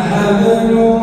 حملوا